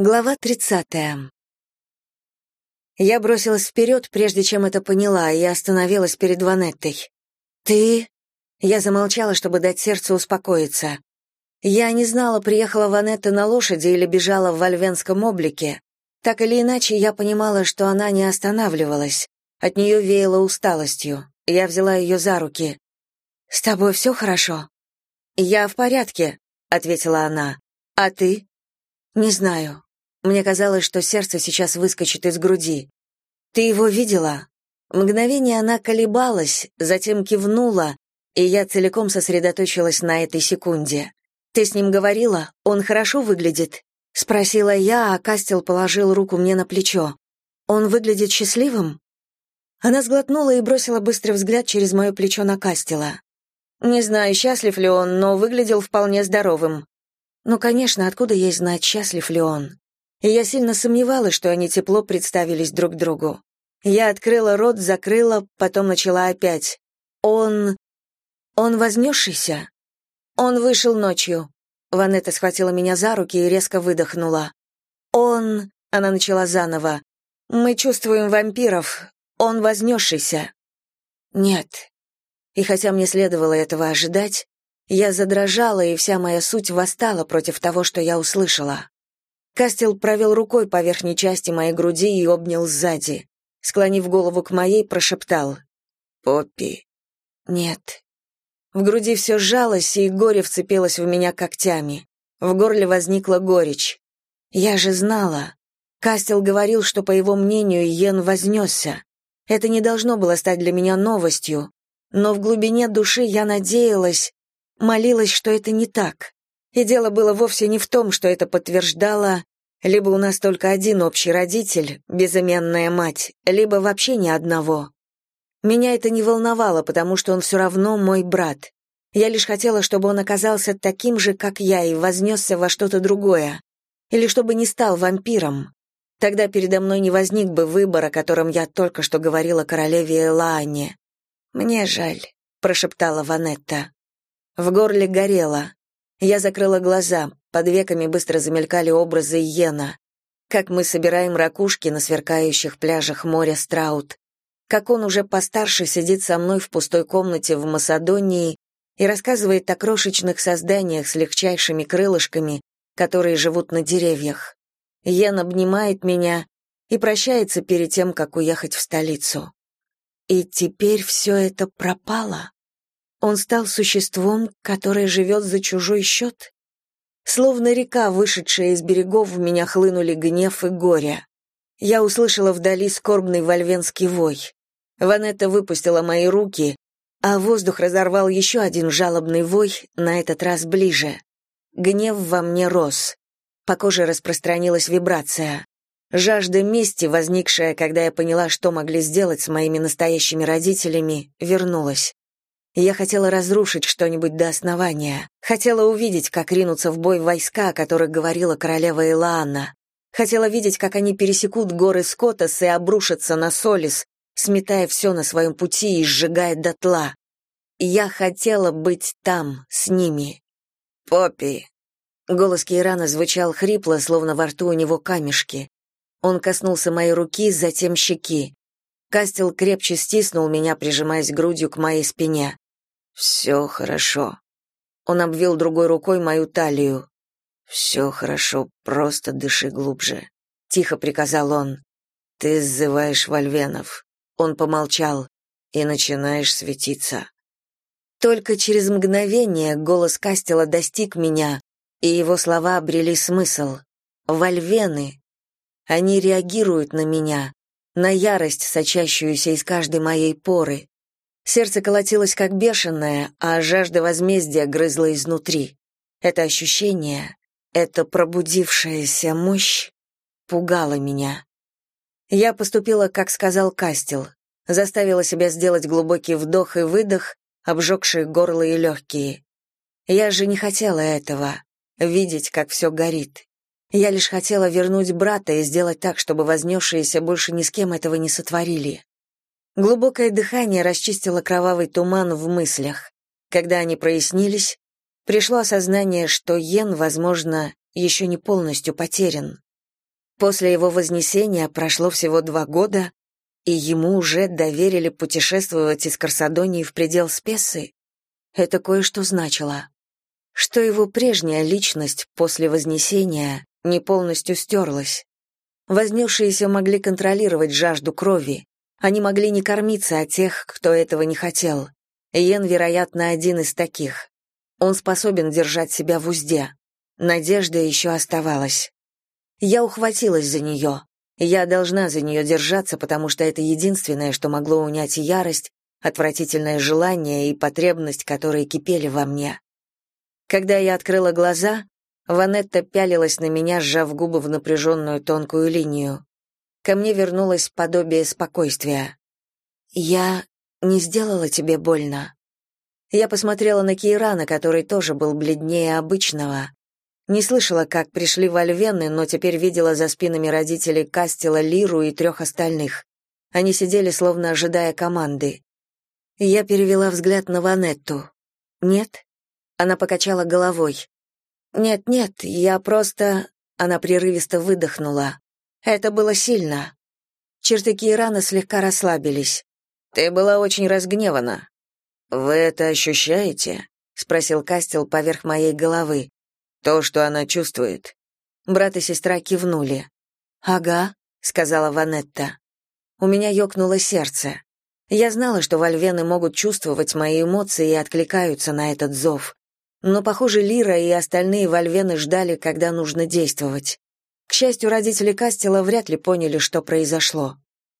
Глава 30. Я бросилась вперед, прежде чем это поняла, и остановилась перед Ванеттой. «Ты...» Я замолчала, чтобы дать сердцу успокоиться. Я не знала, приехала Ванетта на лошади или бежала в вальвенском облике. Так или иначе, я понимала, что она не останавливалась. От нее веяло усталостью. Я взяла ее за руки. «С тобой все хорошо?» «Я в порядке», — ответила она. «А ты?» «Не знаю. Мне казалось, что сердце сейчас выскочит из груди. «Ты его видела?» Мгновение она колебалась, затем кивнула, и я целиком сосредоточилась на этой секунде. «Ты с ним говорила? Он хорошо выглядит?» — спросила я, а Кастел положил руку мне на плечо. «Он выглядит счастливым?» Она сглотнула и бросила быстрый взгляд через мое плечо на Кастела. «Не знаю, счастлив ли он, но выглядел вполне здоровым». «Ну, конечно, откуда ей знать, счастлив ли он?» И я сильно сомневалась, что они тепло представились друг другу. Я открыла рот, закрыла, потом начала опять. Он... он вознесшийся? Он вышел ночью. Ванетта схватила меня за руки и резко выдохнула. Он... Она начала заново. Мы чувствуем вампиров. Он вознесшийся. Нет. И хотя мне следовало этого ожидать, я задрожала, и вся моя суть восстала против того, что я услышала. Кастел провел рукой по верхней части моей груди и обнял сзади. Склонив голову к моей, прошептал «Поппи». «Нет». В груди все сжалось, и горе вцепилось в меня когтями. В горле возникла горечь. Я же знала. Кастел говорил, что, по его мнению, Йен вознесся. Это не должно было стать для меня новостью, но в глубине души я надеялась, молилась, что это не так. И дело было вовсе не в том, что это подтверждало, либо у нас только один общий родитель, безымянная мать, либо вообще ни одного. Меня это не волновало, потому что он все равно мой брат. Я лишь хотела, чтобы он оказался таким же, как я, и вознесся во что-то другое. Или чтобы не стал вампиром. Тогда передо мной не возник бы выбор, о котором я только что говорила королеве Элаане. «Мне жаль», — прошептала Ванетта. В горле горело. Я закрыла глаза, под веками быстро замелькали образы Йена. Как мы собираем ракушки на сверкающих пляжах моря Страут. Как он уже постарше сидит со мной в пустой комнате в Масадонии и рассказывает о крошечных созданиях с легчайшими крылышками, которые живут на деревьях. Йен обнимает меня и прощается перед тем, как уехать в столицу. И теперь все это пропало. Он стал существом, которое живет за чужой счет? Словно река, вышедшая из берегов, в меня хлынули гнев и горе. Я услышала вдали скорбный вольвенский вой. Ванетта выпустила мои руки, а воздух разорвал еще один жалобный вой, на этот раз ближе. Гнев во мне рос. По коже распространилась вибрация. Жажда мести, возникшая, когда я поняла, что могли сделать с моими настоящими родителями, вернулась я хотела разрушить что-нибудь до основания. Хотела увидеть, как ринутся в бой войска, о которых говорила королева Илаанна. Хотела видеть, как они пересекут горы Скотас и обрушатся на Солис, сметая все на своем пути и сжигая дотла. Я хотела быть там, с ними. «Поппи!» Голос Кейрана звучал хрипло, словно во рту у него камешки. Он коснулся моей руки, затем щеки. Кастел крепче стиснул меня, прижимаясь грудью к моей спине. «Все хорошо». Он обвил другой рукой мою талию. «Все хорошо, просто дыши глубже», — тихо приказал он. «Ты сзываешь вольвенов». Он помолчал. «И начинаешь светиться». Только через мгновение голос Кастела достиг меня, и его слова обрели смысл. Вольвены. Они реагируют на меня, на ярость, сочащуюся из каждой моей поры. Сердце колотилось как бешеное, а жажда возмездия грызла изнутри. Это ощущение, эта пробудившаяся мощь пугала меня. Я поступила, как сказал Кастел, заставила себя сделать глубокий вдох и выдох, обжегшие горло и легкие. Я же не хотела этого, видеть, как все горит. Я лишь хотела вернуть брата и сделать так, чтобы вознесшиеся больше ни с кем этого не сотворили. Глубокое дыхание расчистило кровавый туман в мыслях. Когда они прояснились, пришло осознание, что Йен, возможно, еще не полностью потерян. После его вознесения прошло всего два года, и ему уже доверили путешествовать из Корсадонии в предел Спессы. Это кое-что значило. Что его прежняя личность после вознесения не полностью стерлась. Вознесшиеся могли контролировать жажду крови. Они могли не кормиться от тех, кто этого не хотел. Йен, вероятно, один из таких. Он способен держать себя в узде. Надежда еще оставалась. Я ухватилась за нее. Я должна за нее держаться, потому что это единственное, что могло унять ярость, отвратительное желание и потребность, которые кипели во мне. Когда я открыла глаза, Ванетта пялилась на меня, сжав губы в напряженную тонкую линию. Ко мне вернулось подобие спокойствия. «Я не сделала тебе больно?» Я посмотрела на Кейрана, который тоже был бледнее обычного. Не слышала, как пришли вольвены, но теперь видела за спинами родителей Кастела, Лиру и трех остальных. Они сидели, словно ожидая команды. Я перевела взгляд на Ванетту. «Нет?» Она покачала головой. «Нет-нет, я просто...» Она прерывисто выдохнула. «Это было сильно». Черты Кирана слегка расслабились. «Ты была очень разгневана». «Вы это ощущаете?» — спросил Кастел поверх моей головы. «То, что она чувствует». Брат и сестра кивнули. «Ага», — сказала Ванетта. У меня ёкнуло сердце. Я знала, что вольвены могут чувствовать мои эмоции и откликаются на этот зов. Но, похоже, Лира и остальные вольвены ждали, когда нужно действовать. К счастью, родители Кастела вряд ли поняли, что произошло.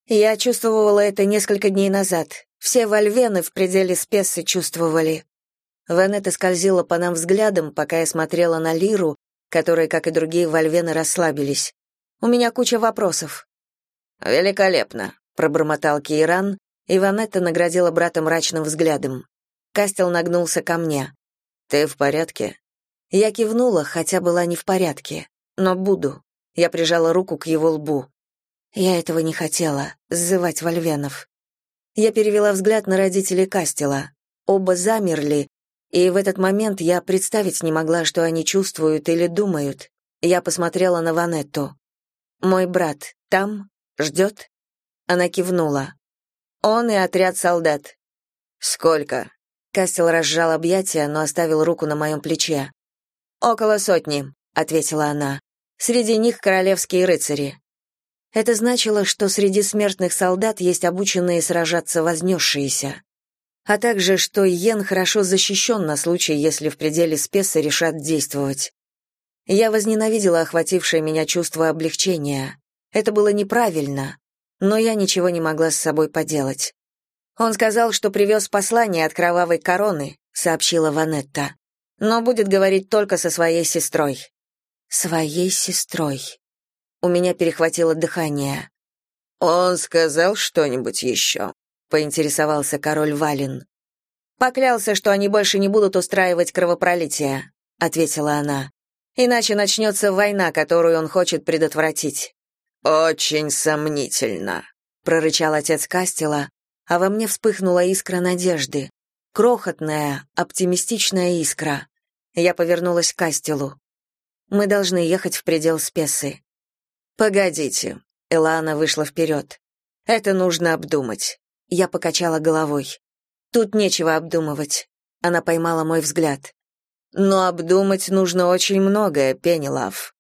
Я чувствовала это несколько дней назад. Все вольвены в пределе спессы чувствовали. Ванетта скользила по нам взглядом, пока я смотрела на Лиру, которые, как и другие вольвены, расслабились. У меня куча вопросов. «Великолепно», — пробормотал Кейран, и Ванетта наградила брата мрачным взглядом. Кастел нагнулся ко мне. «Ты в порядке?» Я кивнула, хотя была не в порядке. Но буду. Я прижала руку к его лбу. Я этого не хотела, сзывать Вольвенов. Я перевела взгляд на родителей Кастела. Оба замерли, и в этот момент я представить не могла, что они чувствуют или думают. Я посмотрела на Ванетту. «Мой брат там? Ждет?» Она кивнула. «Он и отряд солдат». «Сколько?» Кастел разжал объятия, но оставил руку на моем плече. «Около сотни», — ответила она. «Среди них королевские рыцари». Это значило, что среди смертных солдат есть обученные сражаться вознесшиеся. А также, что Йен хорошо защищен на случай, если в пределе спеса решат действовать. Я возненавидела охватившее меня чувство облегчения. Это было неправильно, но я ничего не могла с собой поделать. Он сказал, что привез послание от кровавой короны, сообщила Ванетта. Но будет говорить только со своей сестрой. Своей сестрой. У меня перехватило дыхание. Он сказал что-нибудь еще?» — поинтересовался король Валин. Поклялся, что они больше не будут устраивать кровопролития, ответила она. Иначе начнется война, которую он хочет предотвратить. Очень сомнительно, прорычал отец Кастела, а во мне вспыхнула искра надежды. Крохотная, оптимистичная искра. Я повернулась к Кастелу. Мы должны ехать в предел Спесы. Погодите. Элана вышла вперед. Это нужно обдумать. Я покачала головой. Тут нечего обдумывать. Она поймала мой взгляд. Но обдумать нужно очень многое, Пенелав.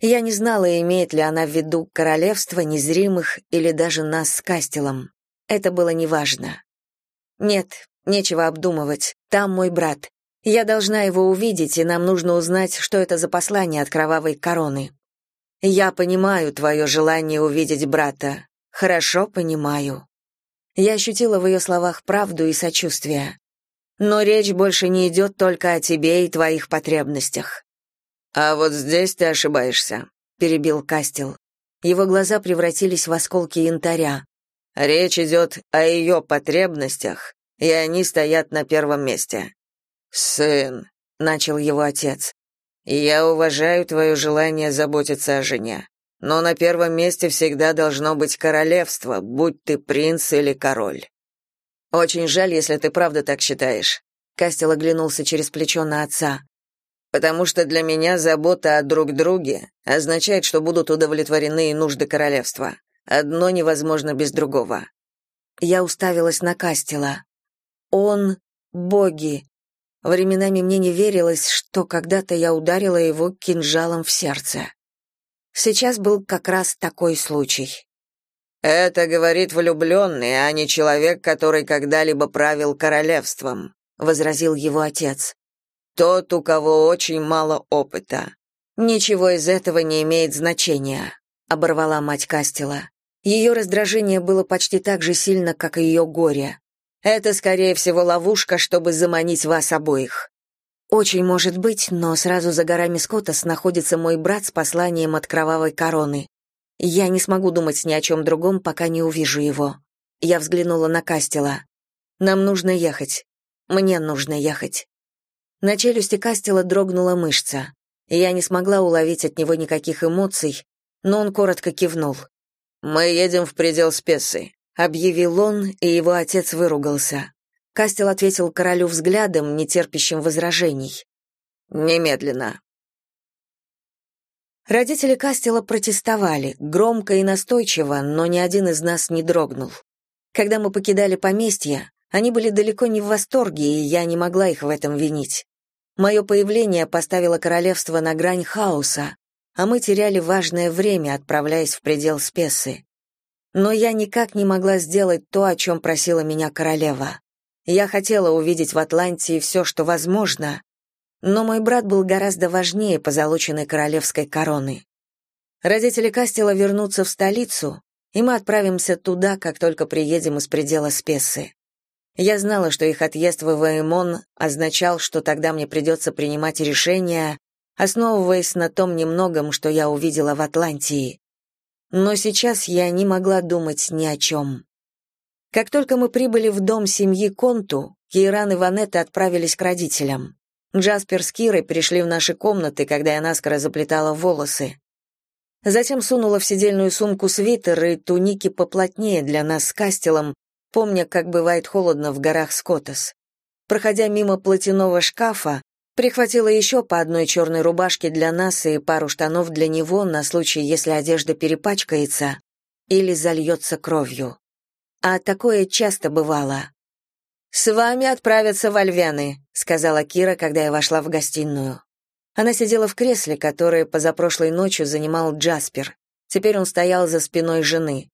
Я не знала, имеет ли она в виду королевство незримых или даже нас с Кастелом. Это было неважно. Нет, нечего обдумывать. Там мой брат. Я должна его увидеть, и нам нужно узнать, что это за послание от кровавой короны. Я понимаю твое желание увидеть брата. Хорошо понимаю. Я ощутила в ее словах правду и сочувствие. Но речь больше не идет только о тебе и твоих потребностях. А вот здесь ты ошибаешься, перебил Кастел. Его глаза превратились в осколки янтаря. Речь идет о ее потребностях, и они стоят на первом месте. Сын, начал его отец. Я уважаю твое желание заботиться о жене, но на первом месте всегда должно быть королевство, будь ты принц или король. Очень жаль, если ты правда так считаешь. Кастел оглянулся через плечо на отца. потому что для меня забота о друг друге означает, что будут удовлетворены и нужды королевства. Одно невозможно без другого. Я уставилась на Кастела. Он — боги. Временами мне не верилось, что когда-то я ударила его кинжалом в сердце. Сейчас был как раз такой случай. «Это говорит влюбленный, а не человек, который когда-либо правил королевством», — возразил его отец. «Тот, у кого очень мало опыта». «Ничего из этого не имеет значения», — оборвала мать Кастела. Ее раздражение было почти так же сильно, как и ее горе. Это, скорее всего, ловушка, чтобы заманить вас обоих. Очень может быть, но сразу за горами Скотас находится мой брат с посланием от кровавой короны. Я не смогу думать ни о чем другом, пока не увижу его. Я взглянула на Кастела. Нам нужно ехать. Мне нужно ехать. На челюсти Кастела дрогнула мышца. Я не смогла уловить от него никаких эмоций, но он коротко кивнул. «Мы едем в предел Спесы объявил он, и его отец выругался. Кастел ответил королю взглядом, не терпящим возражений. Немедленно. Родители Кастела протестовали, громко и настойчиво, но ни один из нас не дрогнул. Когда мы покидали поместье, они были далеко не в восторге, и я не могла их в этом винить. Мое появление поставило королевство на грань хаоса, а мы теряли важное время, отправляясь в предел Спесы. Но я никак не могла сделать то, о чем просила меня королева. Я хотела увидеть в Атлантии все, что возможно, но мой брат был гораздо важнее позолоченной королевской короны. Родители Кастела вернутся в столицу, и мы отправимся туда, как только приедем из предела Спессы. Я знала, что их отъезд в Эваэмон означал, что тогда мне придется принимать решения, основываясь на том немногом, что я увидела в Атлантии но сейчас я не могла думать ни о чем. Как только мы прибыли в дом семьи Конту, Кейран и Ванетта отправились к родителям. Джаспер с Кирой пришли в наши комнаты, когда я наскоро заплетала волосы. Затем сунула в сидельную сумку свитер и туники поплотнее для нас с Кастелом, помня, как бывает холодно в горах Скотас. Проходя мимо платяного шкафа, Прихватила еще по одной черной рубашке для нас и пару штанов для него на случай, если одежда перепачкается или зальется кровью. А такое часто бывало. «С вами отправятся в Альвяны», — сказала Кира, когда я вошла в гостиную. Она сидела в кресле, которое позапрошлой ночью занимал Джаспер. Теперь он стоял за спиной жены.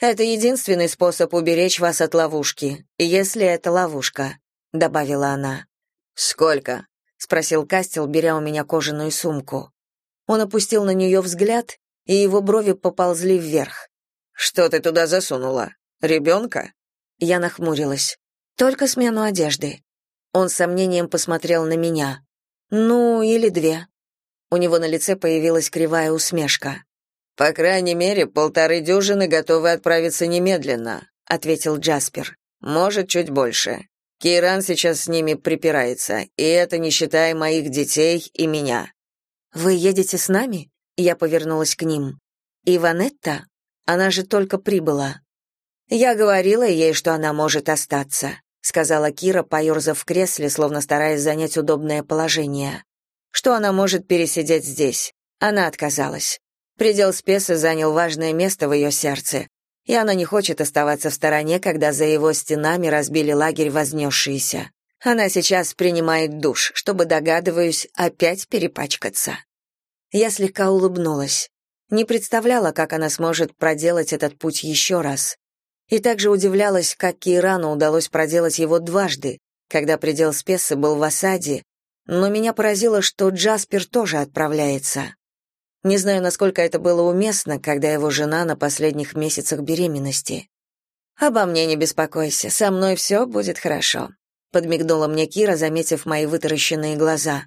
«Это единственный способ уберечь вас от ловушки, если это ловушка», — добавила она. «Сколько?» Спросил Кастел, беря у меня кожаную сумку. Он опустил на нее взгляд, и его брови поползли вверх. Что ты туда засунула? Ребенка?» Я нахмурилась. Только смену одежды. Он с сомнением посмотрел на меня. Ну, или две. У него на лице появилась кривая усмешка. По крайней мере, полторы дюжины готовы отправиться немедленно, ответил Джаспер. Может, чуть больше. Кейран сейчас с ними припирается, и это не считая моих детей и меня. Вы едете с нами? Я повернулась к ним. И Ванетта? Она же только прибыла. Я говорила ей, что она может остаться, сказала Кира, поерзав в кресле, словно стараясь занять удобное положение. Что она может пересидеть здесь? Она отказалась. Предел Спеса занял важное место в ее сердце, и она не хочет оставаться в стороне, когда за его стенами разбили лагерь вознесшиеся. Она сейчас принимает душ, чтобы, догадываюсь, опять перепачкаться. Я слегка улыбнулась. Не представляла, как она сможет проделать этот путь еще раз. И также удивлялась, как Кейрану удалось проделать его дважды, когда предел Спессы был в осаде, но меня поразило, что Джаспер тоже отправляется. Не знаю, насколько это было уместно, когда его жена на последних месяцах беременности. «Обо мне не беспокойся, со мной все будет хорошо», — подмигнула мне Кира, заметив мои вытаращенные глаза.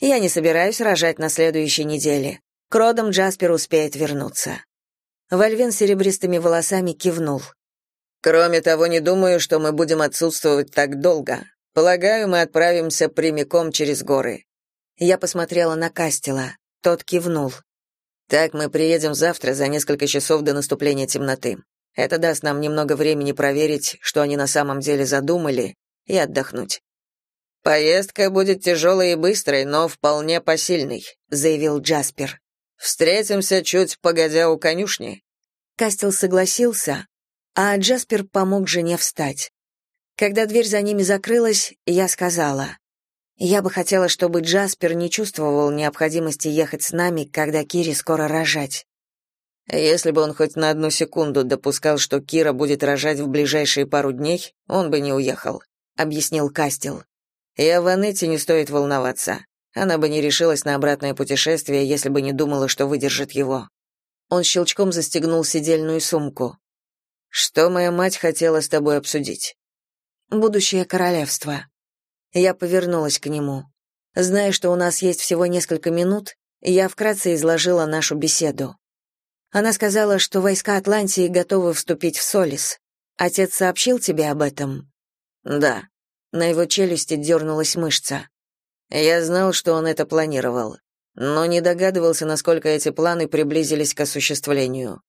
«Я не собираюсь рожать на следующей неделе. К родам Джаспер успеет вернуться». Вальвен с серебристыми волосами кивнул. «Кроме того, не думаю, что мы будем отсутствовать так долго. Полагаю, мы отправимся прямиком через горы». Я посмотрела на Кастела. Тот кивнул. Так мы приедем завтра за несколько часов до наступления темноты. Это даст нам немного времени проверить, что они на самом деле задумали, и отдохнуть. Поездка будет тяжелой и быстрой, но вполне посильной, заявил Джаспер. Встретимся чуть погодя у конюшни. Кастел согласился, а Джаспер помог жене встать. Когда дверь за ними закрылась, я сказала: "Я бы хотела, чтобы Джаспер не чувствовал необходимости ехать с нами, когда Кире скоро рожать. Если бы он хоть на одну секунду допускал, что Кира будет рожать в ближайшие пару дней, он бы не уехал, объяснил Кастел. И о Ванетте не стоит волноваться. Она бы не решилась на обратное путешествие, если бы не думала, что выдержит его. Он щелчком застегнул сидельную сумку. Что моя мать хотела с тобой обсудить? Будущее королевство. Я повернулась к нему. Зная, что у нас есть всего несколько минут, я вкратце изложила нашу беседу. Она сказала, что войска Атлантии готовы вступить в Солис. Отец сообщил тебе об этом? Да. На его челюсти дернулась мышца. Я знал, что он это планировал, но не догадывался, насколько эти планы приблизились к осуществлению.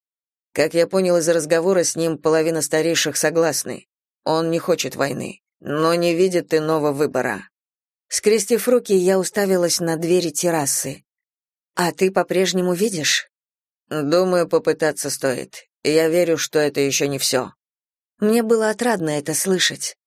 Как я понял из разговора с ним, половина старейших согласны. Он не хочет войны, но не видит иного выбора. Скрестив руки, я уставилась на двери террасы. А ты по-прежнему видишь? Думаю, попытаться стоит. Я верю, что это еще не все». Мне было отрадно это слышать.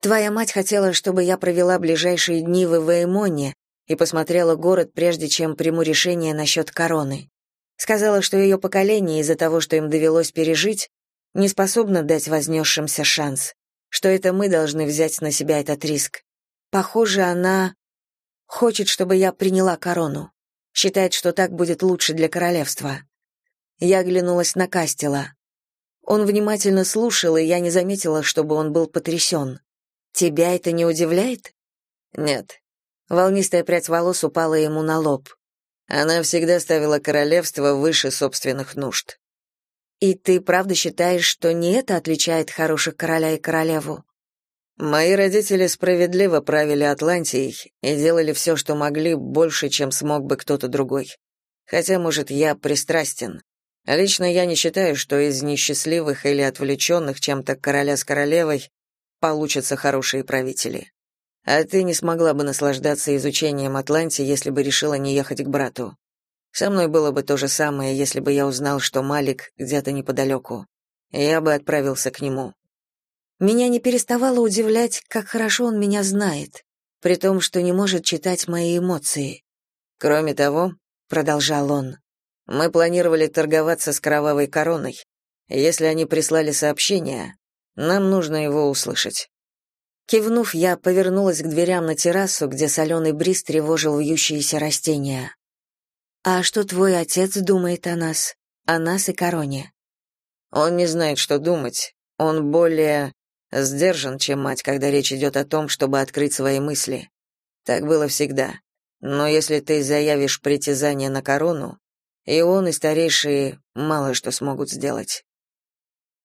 Твоя мать хотела, чтобы я провела ближайшие дни в Эвеймоне и посмотрела город, прежде чем приму решение насчет короны. Сказала, что ее поколение из-за того, что им довелось пережить, не способно дать вознесшимся шанс, что это мы должны взять на себя этот риск. Похоже, она хочет, чтобы я приняла корону. Считает, что так будет лучше для королевства. Я оглянулась на Кастела. Он внимательно слушал, и я не заметила, чтобы он был потрясен. «Тебя это не удивляет?» «Нет». Волнистая прядь волос упала ему на лоб. Она всегда ставила королевство выше собственных нужд. «И ты правда считаешь, что не это отличает хороших короля и королеву?» Мои родители справедливо правили Атлантией и делали все, что могли, больше, чем смог бы кто-то другой. Хотя, может, я пристрастен. Лично я не считаю, что из несчастливых или отвлеченных чем-то короля с королевой получатся хорошие правители. А ты не смогла бы наслаждаться изучением Атлантии, если бы решила не ехать к брату. Со мной было бы то же самое, если бы я узнал, что Малик где-то неподалеку. Я бы отправился к нему. Меня не переставало удивлять, как хорошо он меня знает, при том, что не может читать мои эмоции. Кроме того, продолжал он, мы планировали торговаться с кровавой короной. Если они прислали сообщение, нам нужно его услышать. Кивнув, я повернулась к дверям на террасу, где соленый бриз тревожил вьющиеся растения. «А что твой отец думает о нас? О нас и короне?» «Он не знает, что думать. Он более сдержан, чем мать, когда речь идет о том, чтобы открыть свои мысли. Так было всегда. Но если ты заявишь притязание на корону, и он, и старейшие мало что смогут сделать.